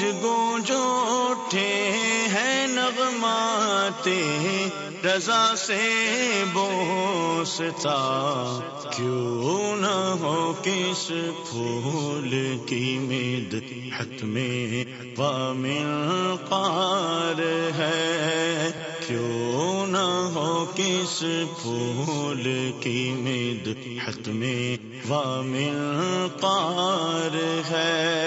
گونج گونج اٹھے ہیں نغماتے رضا سے بوستا۔ کیوں نہ ہو کس پھول کی مید حت میں وامل پار ہے۔ کیوں نہ ہو کس پھول کی مید حت میں وامل پار ہے۔